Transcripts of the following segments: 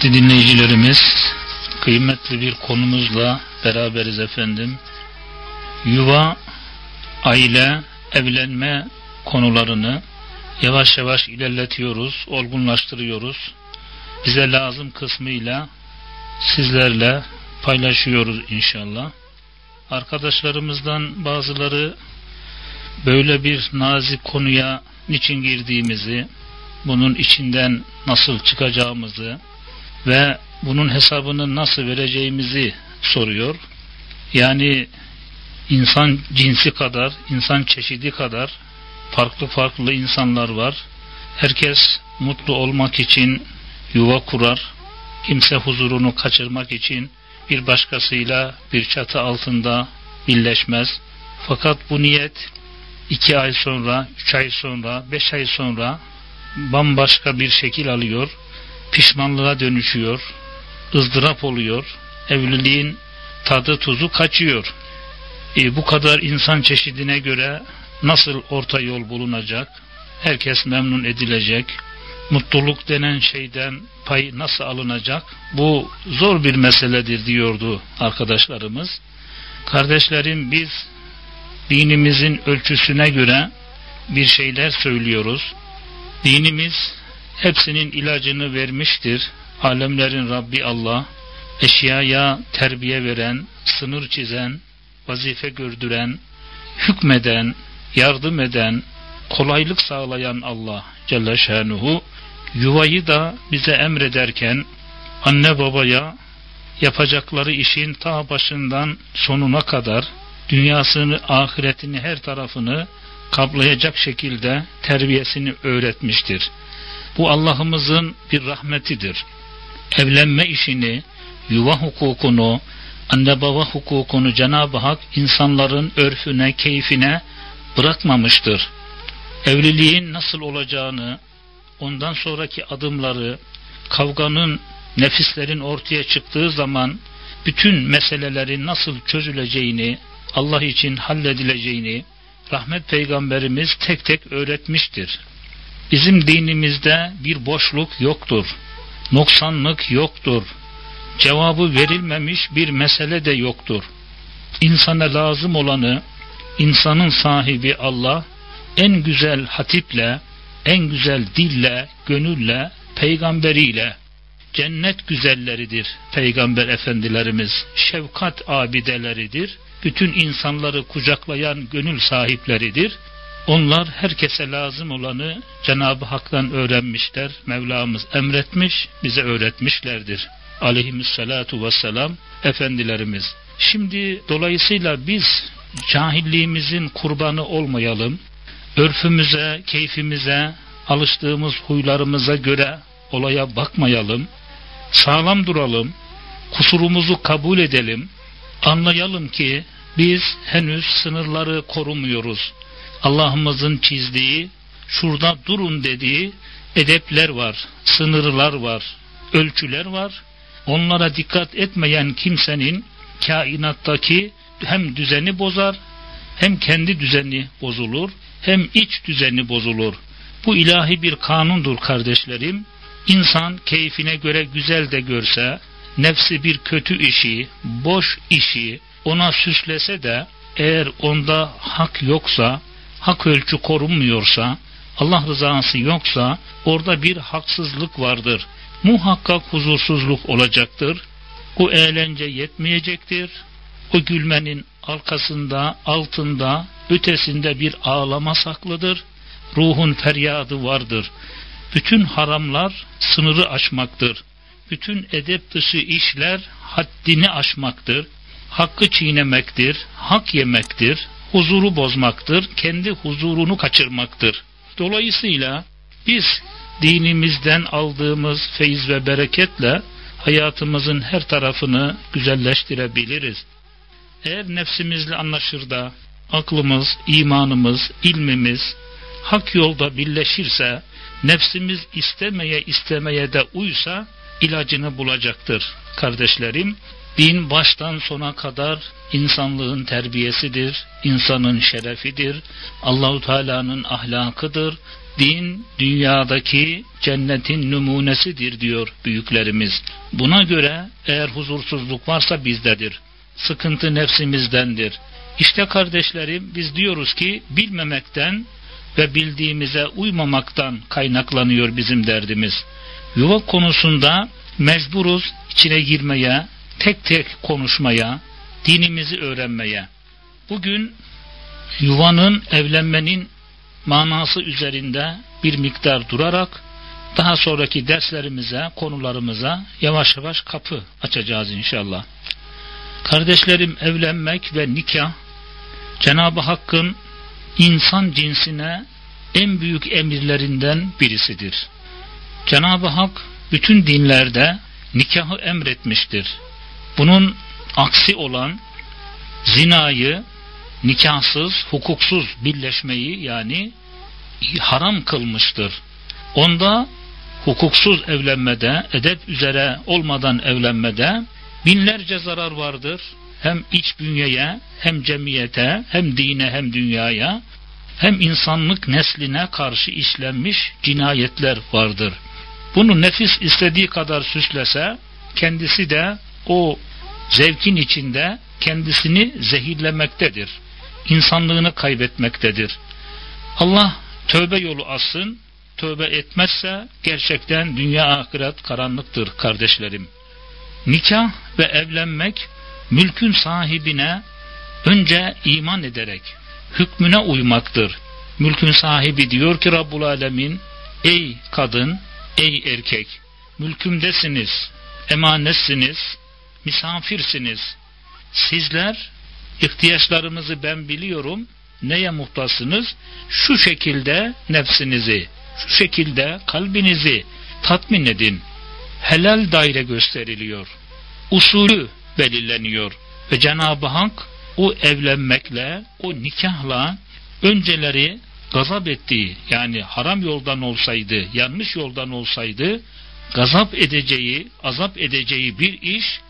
Kıymetli dinleyicilerimiz, kıymetli bir konumuzla beraberiz efendim. Yuva, aile, evlenme konularını yavaş yavaş ilerletiyoruz, olgunlaştırıyoruz. Bize lazım kısmıyla sizlerle paylaşıyoruz inşallah. Arkadaşlarımızdan bazıları böyle bir nazik konuya niçin girdiğimizi, bunun içinden nasıl çıkacağımızı ve bunun hesabını nasıl vereceğimizi soruyor. Yani insan cinsi kadar, insan çeşidi kadar farklı farklı insanlar var. Herkes mutlu olmak için yuva kurar. Kimse huzurunu kaçırmak için bir başkasıyla bir çatı altında birleşmez. Fakat bu niyet iki ay sonra, üç ay sonra, beş ay sonra bambaşka bir şekil alıyor, pişmanlığa dönüşüyor, ızdırap oluyor, evliliğin tadı tuzu kaçıyor. E, bu kadar insan çeşidine göre nasıl orta yol bulunacak? Herkes memnun edilecek. Mutluluk denen şeyden pay nasıl alınacak? Bu zor bir meseledir diyordu arkadaşlarımız. Kardeşlerim biz dinimizin ölçüsüne göre bir şeyler söylüyoruz. Dinimiz hepsinin ilacını vermiştir. Alemlerin Rabbi Allah, eşyaya terbiye veren, sınır çizen, vazife gördüren, hükmeden, yardım eden, kolaylık sağlayan Allah Celle Şanuhu, yuvayı da bize emrederken, anne babaya yapacakları işin ta başından sonuna kadar, dünyasını, ahiretini, her tarafını kaplayacak şekilde terbiyesini öğretmiştir. Bu Allah'ımızın bir rahmetidir. Evlenme işini, yuva hukukunu, anne baba hukukunu Cenab-ı Hak insanların örfüne, keyfine bırakmamıştır. Evliliğin nasıl olacağını, ondan sonraki adımları, kavganın, nefislerin ortaya çıktığı zaman bütün meselelerin nasıl çözüleceğini, Allah için halledileceğini, rahmet peygamberimiz tek tek öğretmiştir. Bizim dinimizde bir boşluk yoktur. Noksanlık yoktur. Cevabı verilmemiş bir mesele de yoktur. İnsana lazım olanı insanın sahibi Allah en güzel hatiple, en güzel dille, gönülle, peygamberiyle cennet güzelleridir peygamber efendilerimiz, şefkat abideleridir bütün insanları kucaklayan gönül sahipleridir. Onlar herkese lazım olanı Cenab-ı Hak'tan öğrenmişler. Mevlamız emretmiş, bize öğretmişlerdir. Aleyhissalatu vesselam efendilerimiz. Şimdi dolayısıyla biz cahilliğimizin kurbanı olmayalım. Örfümüze, keyfimize, alıştığımız huylarımıza göre olaya bakmayalım. Sağlam duralım. Kusurumuzu kabul edelim Anlayalım ki biz henüz sınırları korumuyoruz. Allah'ımızın çizdiği, şurada durun dediği edepler var, sınırlar var, ölçüler var. Onlara dikkat etmeyen kimsenin kainattaki hem düzeni bozar, hem kendi düzeni bozulur, hem iç düzeni bozulur. Bu ilahi bir kanundur kardeşlerim. İnsan keyfine göre güzel de görse, nefsi bir kötü işi, boş işi ona süslese de eğer onda hak yoksa, hak ölçü korunmuyorsa, Allah rızası yoksa orada bir haksızlık vardır. Muhakkak huzursuzluk olacaktır. O eğlence yetmeyecektir. O gülmenin arkasında, altında, ötesinde bir ağlama saklıdır. Ruhun feryadı vardır. Bütün haramlar sınırı aşmaktır bütün edep dışı işler haddini aşmaktır, hakkı çiğnemektir, hak yemektir, huzuru bozmaktır, kendi huzurunu kaçırmaktır. Dolayısıyla biz dinimizden aldığımız feyiz ve bereketle hayatımızın her tarafını güzelleştirebiliriz. Eğer nefsimizle anlaşır da aklımız, imanımız, ilmimiz hak yolda birleşirse, nefsimiz istemeye istemeye de uysa ilacını bulacaktır kardeşlerim. Din baştan sona kadar insanlığın terbiyesidir, insanın şerefidir, Allahu Teala'nın ahlakıdır, Din dünyadaki cennetin numunesidir diyor büyüklerimiz. Buna göre eğer huzursuzluk varsa bizdedir. Sıkıntı nefsimizdendir. İşte kardeşlerim biz diyoruz ki bilmemekten ve bildiğimize uymamaktan kaynaklanıyor bizim derdimiz. Yuva konusunda mecburuz içine girmeye, tek tek konuşmaya, dinimizi öğrenmeye. Bugün yuvanın, evlenmenin manası üzerinde bir miktar durarak daha sonraki derslerimize, konularımıza yavaş yavaş kapı açacağız inşallah. Kardeşlerim evlenmek ve nikah Cenab-ı Hakk'ın insan cinsine en büyük emirlerinden birisidir. Cenab-ı Hak bütün dinlerde nikahı emretmiştir. Bunun aksi olan zinayı, nikahsız, hukuksuz birleşmeyi yani haram kılmıştır. Onda hukuksuz evlenmede, edep üzere olmadan evlenmede binlerce zarar vardır. Hem iç bünyeye, hem cemiyete, hem dine, hem dünyaya, hem insanlık nesline karşı işlenmiş cinayetler vardır. Bunu nefis istediği kadar süslese, kendisi de o zevkin içinde kendisini zehirlemektedir. İnsanlığını kaybetmektedir. Allah tövbe yolu açsın, tövbe etmezse gerçekten dünya ahiret karanlıktır kardeşlerim. Nikah ve evlenmek mülkün sahibine önce iman ederek hükmüne uymaktır. Mülkün sahibi diyor ki Rabbul Alemin ey kadın, ey erkek mülkümdesiniz, emanetsiniz, misafirsiniz. Sizler ihtiyaçlarımızı ben biliyorum. Neye muhtaçsınız? Şu şekilde nefsinizi, şu şekilde kalbinizi tatmin edin. Helal daire gösteriliyor. Usulü belirleniyor. Ve Cenab-ı Hak o evlenmekle, o nikahla önceleri gazap ettiği yani haram yoldan olsaydı, yanlış yoldan olsaydı gazap edeceği, azap edeceği bir iş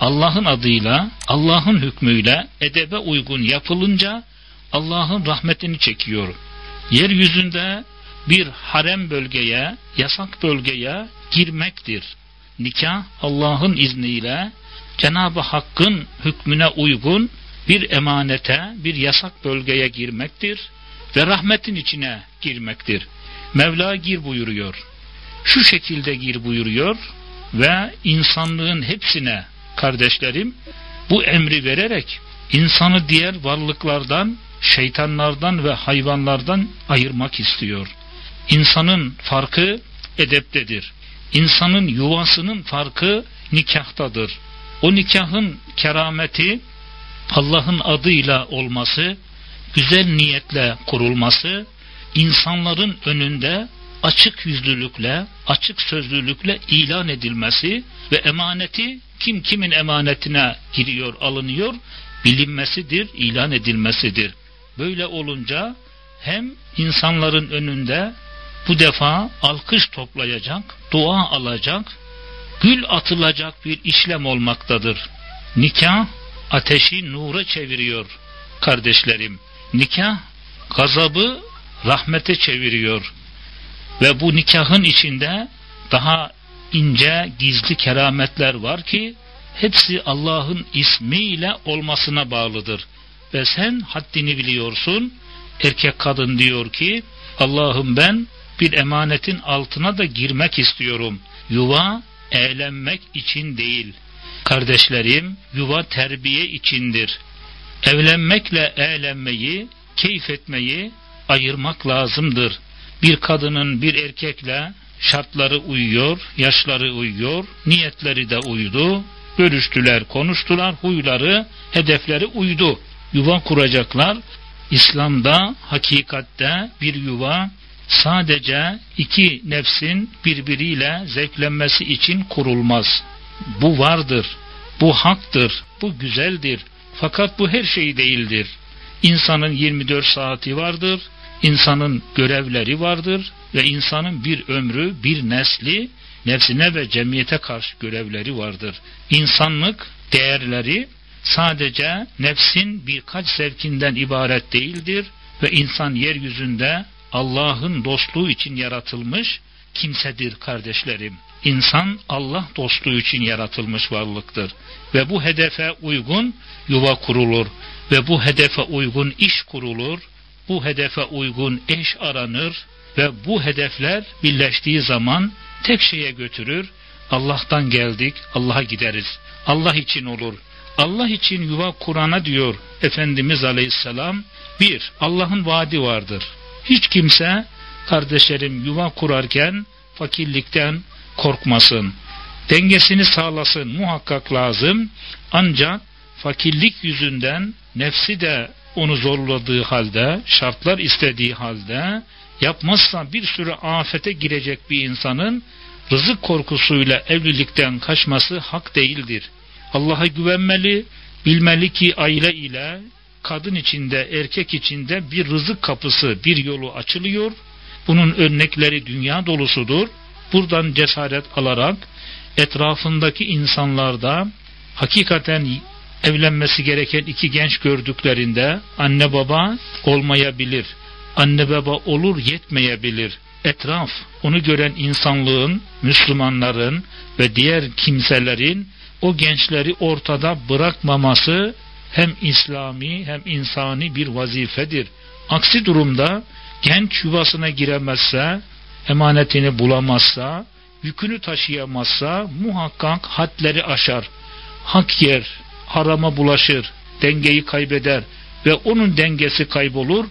Allah'ın adıyla, Allah'ın hükmüyle edebe uygun yapılınca Allah'ın rahmetini çekiyor. Yeryüzünde bir harem bölgeye, yasak bölgeye girmektir. Nikah Allah'ın izniyle Cenab-ı Hakk'ın hükmüne uygun bir emanete, bir yasak bölgeye girmektir ve rahmetin içine girmektir. Mevla gir buyuruyor. Şu şekilde gir buyuruyor ve insanlığın hepsine kardeşlerim bu emri vererek insanı diğer varlıklardan, şeytanlardan ve hayvanlardan ayırmak istiyor. İnsanın farkı edeptedir. İnsanın yuvasının farkı nikahtadır. O nikahın kerameti Allah'ın adıyla olması, güzel niyetle kurulması, insanların önünde açık yüzlülükle, açık sözlülükle ilan edilmesi ve emaneti kim kimin emanetine giriyor, alınıyor bilinmesidir, ilan edilmesidir. Böyle olunca hem insanların önünde bu defa alkış toplayacak, dua alacak, gül atılacak bir işlem olmaktadır. Nikah ateşi nura çeviriyor kardeşlerim. Nikah gazabı rahmete çeviriyor. Ve bu nikahın içinde daha ince gizli kerametler var ki hepsi Allah'ın ismiyle olmasına bağlıdır. Ve sen haddini biliyorsun. Erkek kadın diyor ki Allah'ım ben bir emanetin altına da girmek istiyorum. Yuva eğlenmek için değil. Kardeşlerim yuva terbiye içindir. Evlenmekle eğlenmeyi, keyif etmeyi ayırmak lazımdır. Bir kadının bir erkekle şartları uyuyor, yaşları uyuyor, niyetleri de uydu, görüştüler, konuştular, huyları, hedefleri uydu. Yuva kuracaklar. İslam'da hakikatte bir yuva sadece iki nefsin birbiriyle zevklenmesi için kurulmaz. Bu vardır, bu haktır, bu güzeldir. Fakat bu her şey değildir. İnsanın 24 saati vardır, insanın görevleri vardır ve insanın bir ömrü, bir nesli, nefsine ve cemiyete karşı görevleri vardır. İnsanlık değerleri sadece nefsin birkaç sevkinden ibaret değildir ve insan yeryüzünde Allah'ın dostluğu için yaratılmış kimsedir kardeşlerim. İnsan Allah dostluğu için yaratılmış varlıktır. Ve bu hedefe uygun yuva kurulur. Ve bu hedefe uygun iş kurulur. Bu hedefe uygun eş aranır. Ve bu hedefler birleştiği zaman tek şeye götürür. Allah'tan geldik, Allah'a gideriz. Allah için olur. Allah için yuva kurana diyor Efendimiz Aleyhisselam. Bir, Allah'ın vaadi vardır. Hiç kimse kardeşlerim yuva kurarken fakirlikten korkmasın. Dengesini sağlasın muhakkak lazım. Ancak fakirlik yüzünden nefsi de onu zorladığı halde, şartlar istediği halde yapmazsa bir sürü afete girecek bir insanın rızık korkusuyla evlilikten kaçması hak değildir. Allah'a güvenmeli, bilmeli ki aile ile kadın içinde, erkek içinde bir rızık kapısı, bir yolu açılıyor. Bunun örnekleri dünya dolusudur. Buradan cesaret alarak etrafındaki insanlarda hakikaten evlenmesi gereken iki genç gördüklerinde anne baba olmayabilir. Anne baba olur yetmeyebilir. Etraf onu gören insanlığın, Müslümanların ve diğer kimselerin o gençleri ortada bırakmaması hem İslami hem insani bir vazifedir. Aksi durumda genç yuvasına giremezse, emanetini bulamazsa, yükünü taşıyamazsa muhakkak hadleri aşar. Hak yer, harama bulaşır, dengeyi kaybeder ve onun dengesi kaybolur,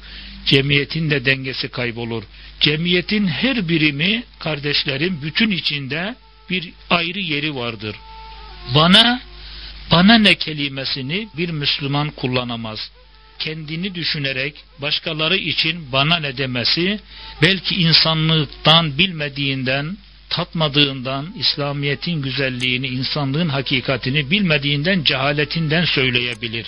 cemiyetin de dengesi kaybolur. Cemiyetin her birimi kardeşlerim bütün içinde bir ayrı yeri vardır. Bana bana ne kelimesini bir Müslüman kullanamaz. Kendini düşünerek başkaları için bana ne demesi belki insanlıktan bilmediğinden tatmadığından, İslamiyet'in güzelliğini, insanlığın hakikatini bilmediğinden, cehaletinden söyleyebilir.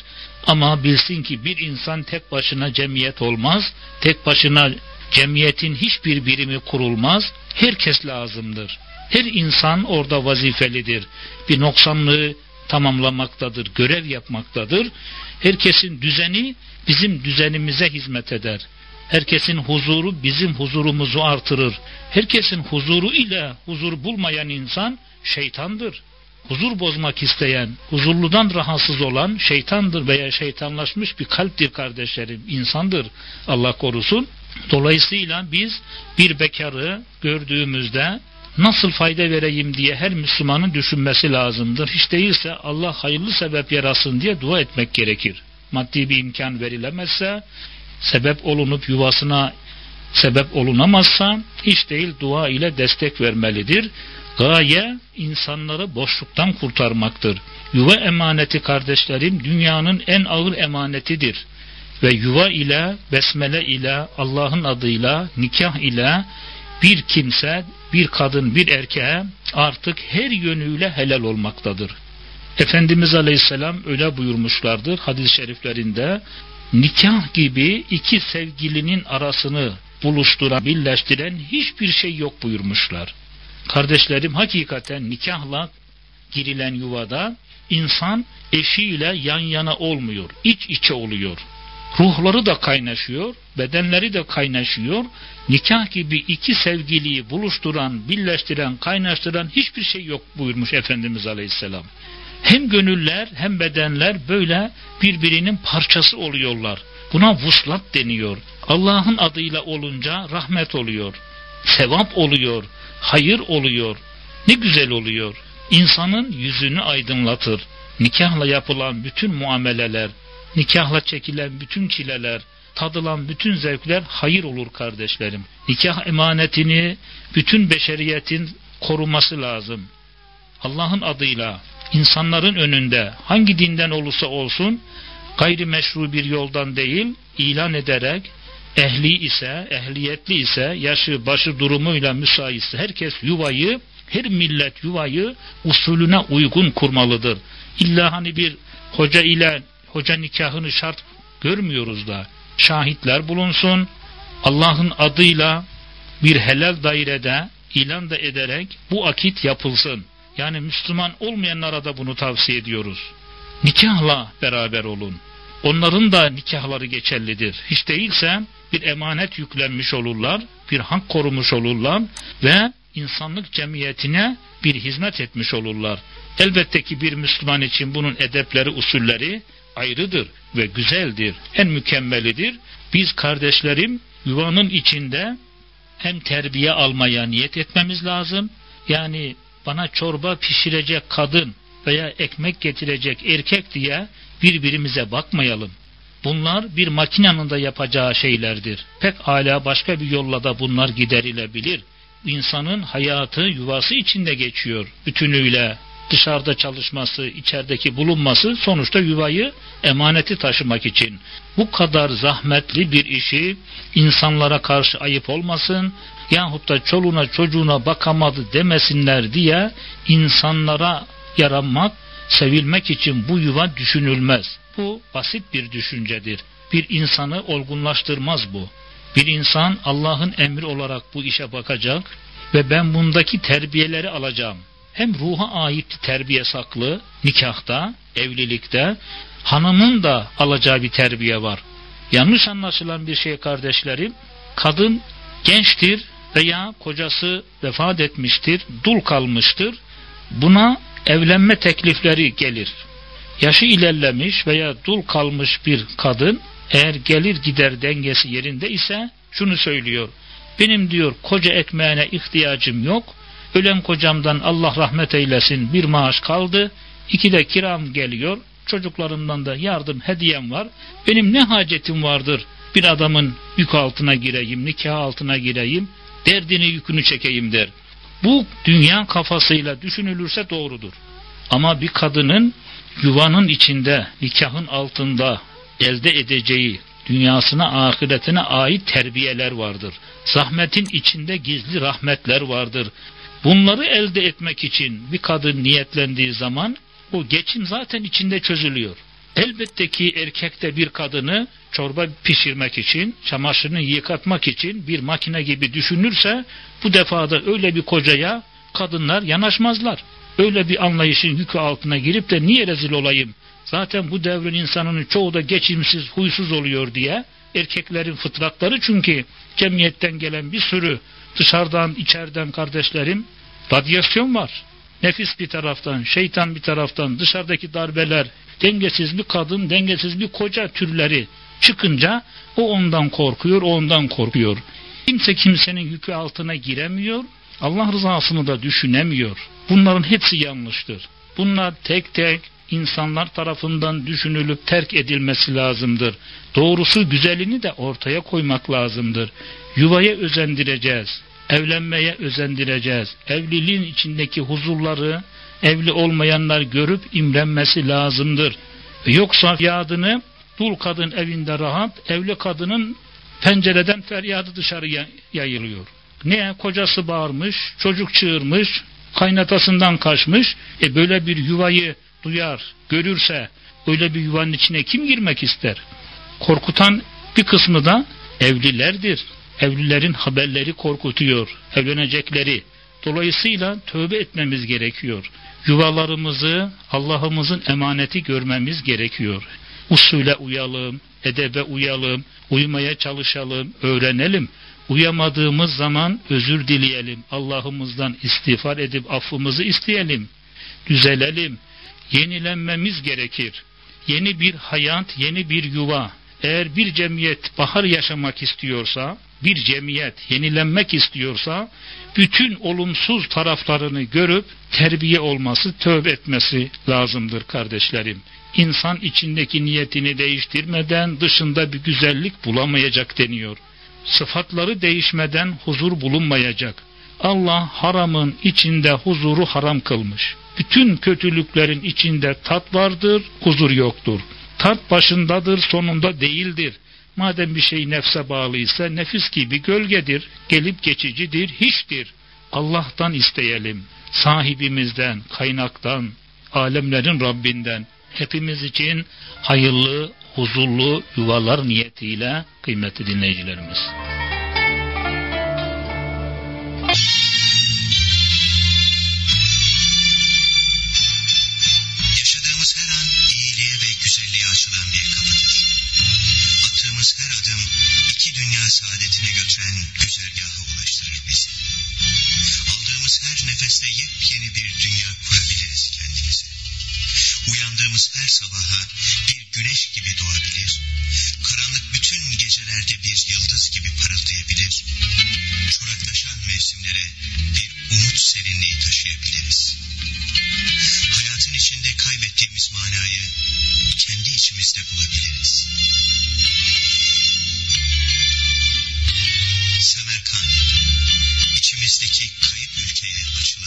Ama bilsin ki bir insan tek başına cemiyet olmaz, tek başına cemiyetin hiçbir birimi kurulmaz, herkes lazımdır. Her insan orada vazifelidir. Bir noksanlığı tamamlamaktadır, görev yapmaktadır. Herkesin düzeni bizim düzenimize hizmet eder. Herkesin huzuru bizim huzurumuzu artırır. Herkesin huzuru ile huzur bulmayan insan şeytandır. Huzur bozmak isteyen, huzurludan rahatsız olan şeytandır veya şeytanlaşmış bir kalptir kardeşlerim, insandır. Allah korusun. Dolayısıyla biz bir bekarı gördüğümüzde nasıl fayda vereyim diye her Müslümanın düşünmesi lazımdır. Hiç değilse Allah hayırlı sebep yarasın diye dua etmek gerekir. Maddi bir imkan verilemezse, sebep olunup yuvasına sebep olunamazsa hiç değil dua ile destek vermelidir. Gaye insanları boşluktan kurtarmaktır. Yuva emaneti kardeşlerim dünyanın en ağır emanetidir. Ve yuva ile, besmele ile, Allah'ın adıyla, nikah ile bir kimse, bir kadın, bir erkeğe artık her yönüyle helal olmaktadır. Efendimiz Aleyhisselam öyle buyurmuşlardır hadis-i şeriflerinde nikah gibi iki sevgilinin arasını buluşturan, birleştiren hiçbir şey yok buyurmuşlar. Kardeşlerim hakikaten nikahla girilen yuvada insan eşiyle yan yana olmuyor, iç içe oluyor. Ruhları da kaynaşıyor, bedenleri de kaynaşıyor. Nikah gibi iki sevgiliyi buluşturan, birleştiren, kaynaştıran hiçbir şey yok buyurmuş Efendimiz Aleyhisselam. Hem gönüller hem bedenler böyle birbirinin parçası oluyorlar. Buna vuslat deniyor. Allah'ın adıyla olunca rahmet oluyor. Sevap oluyor. Hayır oluyor. Ne güzel oluyor. İnsanın yüzünü aydınlatır. Nikahla yapılan bütün muameleler, nikahla çekilen bütün çileler, tadılan bütün zevkler hayır olur kardeşlerim. Nikah emanetini bütün beşeriyetin koruması lazım. Allah'ın adıyla insanların önünde hangi dinden olursa olsun gayrimeşru bir yoldan değil ilan ederek ehli ise, ehliyetli ise, yaşı, başı durumuyla müsaitse herkes yuvayı, her millet yuvayı usulüne uygun kurmalıdır. İlla hani bir hoca ile hoca nikahını şart görmüyoruz da şahitler bulunsun Allah'ın adıyla bir helal dairede ilan da ederek bu akit yapılsın. Yani Müslüman olmayanlara da bunu tavsiye ediyoruz. Nikahla beraber olun. onların da nikahları geçerlidir. Hiç değilse bir emanet yüklenmiş olurlar, bir hak korumuş olurlar ve insanlık cemiyetine bir hizmet etmiş olurlar. Elbette ki bir Müslüman için bunun edepleri, usulleri ayrıdır ve güzeldir, en mükemmelidir. Biz kardeşlerim yuvanın içinde hem terbiye almaya niyet etmemiz lazım. Yani bana çorba pişirecek kadın veya ekmek getirecek erkek diye birbirimize bakmayalım. Bunlar bir makinenin de yapacağı şeylerdir. Pek hala başka bir yolla da bunlar giderilebilir. İnsanın hayatı yuvası içinde geçiyor bütünüyle. Dışarıda çalışması, içerideki bulunması sonuçta yuvayı emaneti taşımak için. Bu kadar zahmetli bir işi insanlara karşı ayıp olmasın yahut da çoluğuna çocuğuna bakamadı demesinler diye insanlara yaranmak, sevilmek için bu yuva düşünülmez. Bu basit bir düşüncedir. Bir insanı olgunlaştırmaz bu. Bir insan Allah'ın emri olarak bu işe bakacak ve ben bundaki terbiyeleri alacağım. Hem ruha ait terbiye saklı, nikahta, evlilikte, hanımın da alacağı bir terbiye var. Yanlış anlaşılan bir şey kardeşlerim, kadın gençtir veya kocası vefat etmiştir, dul kalmıştır. Buna evlenme teklifleri gelir. Yaşı ilerlemiş veya dul kalmış bir kadın eğer gelir gider dengesi yerinde ise şunu söylüyor. Benim diyor koca ekmeğine ihtiyacım yok. Ölen kocamdan Allah rahmet eylesin bir maaş kaldı. İki de kiram geliyor. Çocuklarımdan da yardım hediyem var. Benim ne hacetim vardır bir adamın yük altına gireyim, nikah altına gireyim, derdini yükünü çekeyim der. Bu dünya kafasıyla düşünülürse doğrudur. Ama bir kadının yuvanın içinde, nikahın altında elde edeceği dünyasına, ahiretine ait terbiyeler vardır. Zahmetin içinde gizli rahmetler vardır. Bunları elde etmek için bir kadın niyetlendiği zaman o geçim zaten içinde çözülüyor. Elbette ki erkekte bir kadını çorba pişirmek için, çamaşırını yıkatmak için bir makine gibi düşünürse bu defada öyle bir kocaya kadınlar yanaşmazlar. Öyle bir anlayışın yükü altına girip de niye rezil olayım? Zaten bu devrin insanının çoğu da geçimsiz, huysuz oluyor diye erkeklerin fıtratları çünkü cemiyetten gelen bir sürü dışarıdan, içeriden kardeşlerim radyasyon var. Nefis bir taraftan, şeytan bir taraftan, dışarıdaki darbeler, dengesiz bir kadın, dengesiz bir koca türleri çıkınca o ondan korkuyor, ondan korkuyor. Kimse kimsenin yükü altına giremiyor, Allah rızasını da düşünemiyor. Bunların hepsi yanlıştır. Bunlar tek tek insanlar tarafından düşünülüp terk edilmesi lazımdır. Doğrusu güzelini de ortaya koymak lazımdır. Yuvaya özendireceğiz. Evlenmeye özendireceğiz. Evliliğin içindeki huzurları evli olmayanlar görüp imrenmesi lazımdır. Yoksa feryadını dul kadın evinde rahat, evli kadının pencereden feryadı dışarıya yayılıyor. Ne kocası bağırmış, çocuk çığırmış, kaynatasından kaçmış. E böyle bir yuvayı duyar, görürse öyle bir yuvanın içine kim girmek ister? Korkutan bir kısmı da evlilerdir. Evlilerin haberleri korkutuyor, evlenecekleri. Dolayısıyla tövbe etmemiz gerekiyor. Yuvalarımızı Allah'ımızın emaneti görmemiz gerekiyor. Usule uyalım, edebe uyalım, uymaya çalışalım, öğrenelim. Uyamadığımız zaman özür dileyelim. Allah'ımızdan istiğfar edip affımızı isteyelim. Düzelelim. Yenilenmemiz gerekir. Yeni bir hayat, yeni bir yuva. Eğer bir cemiyet bahar yaşamak istiyorsa, bir cemiyet yenilenmek istiyorsa, bütün olumsuz taraflarını görüp terbiye olması, tövbe etmesi lazımdır kardeşlerim. İnsan içindeki niyetini değiştirmeden dışında bir güzellik bulamayacak deniyor sıfatları değişmeden huzur bulunmayacak. Allah haramın içinde huzuru haram kılmış. Bütün kötülüklerin içinde tat vardır, huzur yoktur. Tat başındadır, sonunda değildir. Madem bir şey nefse bağlıysa nefis gibi gölgedir, gelip geçicidir, hiçtir. Allah'tan isteyelim, sahibimizden, kaynaktan, alemlerin Rabbinden, hepimiz için hayırlı, huzurlu yuvalar niyetiyle kıymetli dinleyicilerimiz. Saadetine götüren güzergaha ulaştırır bizi. Aldığımız her nefeste yepyeni bir dünya kurabiliriz kendimize. Uyandığımız her sabaha bir güneş gibi doğabilir, karanlık bütün gecelerde bir yıldız gibi parıldayabilir, çoraklaşan mevsimlere bir umut serinliği taşıyabiliriz. Hayatın içinde kaybettiğimiz manayı kendi içimizde bulabiliriz. Semerkant, içimizdeki kayıp ülkeye açılan